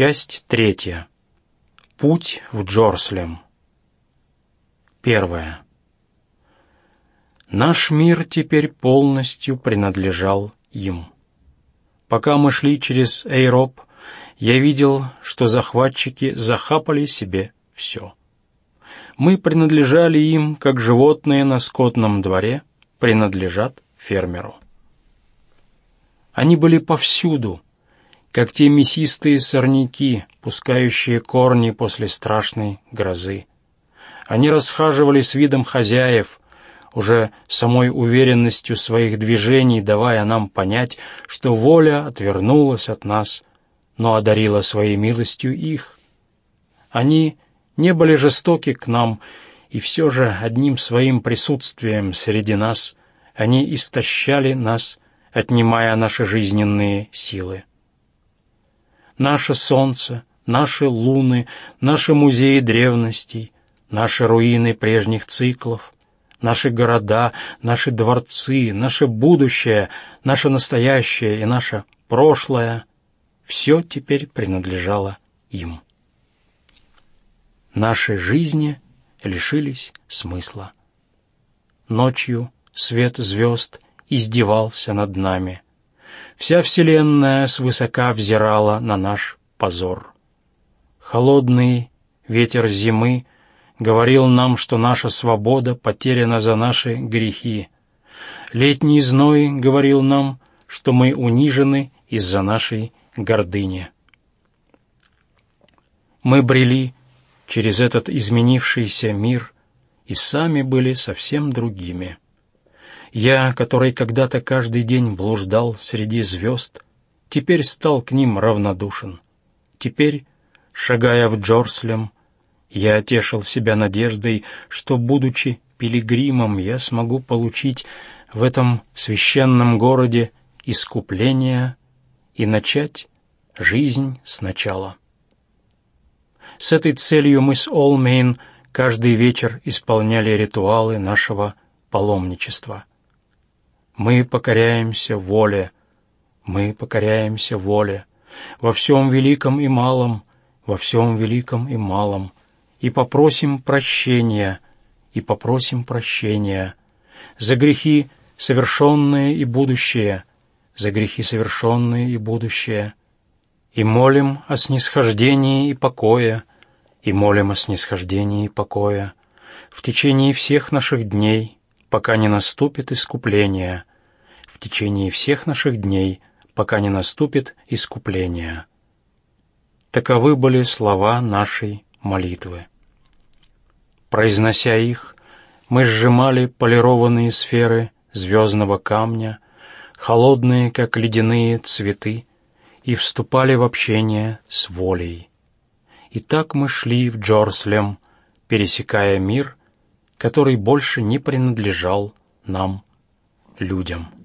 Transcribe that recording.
Часть третья. Путь в Джорслем. Первое. Наш мир теперь полностью принадлежал им. Пока мы шли через Эйроп, я видел, что захватчики захапали себе все. Мы принадлежали им, как животные на скотном дворе принадлежат фермеру. Они были повсюду — как те мясистые сорняки, пускающие корни после страшной грозы. Они расхаживали с видом хозяев, уже самой уверенностью своих движений, давая нам понять, что воля отвернулась от нас, но одарила своей милостью их. Они не были жестоки к нам, и все же одним своим присутствием среди нас они истощали нас, отнимая наши жизненные силы наше солнце, наши луны, наши музеи древностей, наши руины прежних циклов, наши города, наши дворцы, наше будущее, наше настоящее и наше прошлое — все теперь принадлежало им. Наши жизни лишились смысла. Ночью свет звезд издевался над нами — Вся вселенная свысока взирала на наш позор. Холодный ветер зимы говорил нам, что наша свобода потеряна за наши грехи. Летний зной говорил нам, что мы унижены из-за нашей гордыни. Мы брели через этот изменившийся мир и сами были совсем другими. Я, который когда-то каждый день блуждал среди звезд, теперь стал к ним равнодушен. Теперь, шагая в Джорслем, я тешил себя надеждой, что, будучи пилигримом, я смогу получить в этом священном городе искупление и начать жизнь сначала. С этой целью мы с Олмейн каждый вечер исполняли ритуалы нашего паломничества. Мы покоряемся воле, мы покоряемся воле, во всем великом и малом, во всем великом и малом, и попросим прощения, и попросим прощения за грехи совершенные и будущее, за грехи совершенные и будущее, и молим о снисхождении и покое, и молим о снисхождении и покое в течение всех наших дней, пока не наступит искупление, в течение всех наших дней, пока не наступит искупление. Таковы были слова нашей молитвы. Произнося их, мы сжимали полированные сферы звездного камня, холодные, как ледяные цветы, и вступали в общение с волей. И так мы шли в Джорслем, пересекая мир, который больше не принадлежал нам, людям.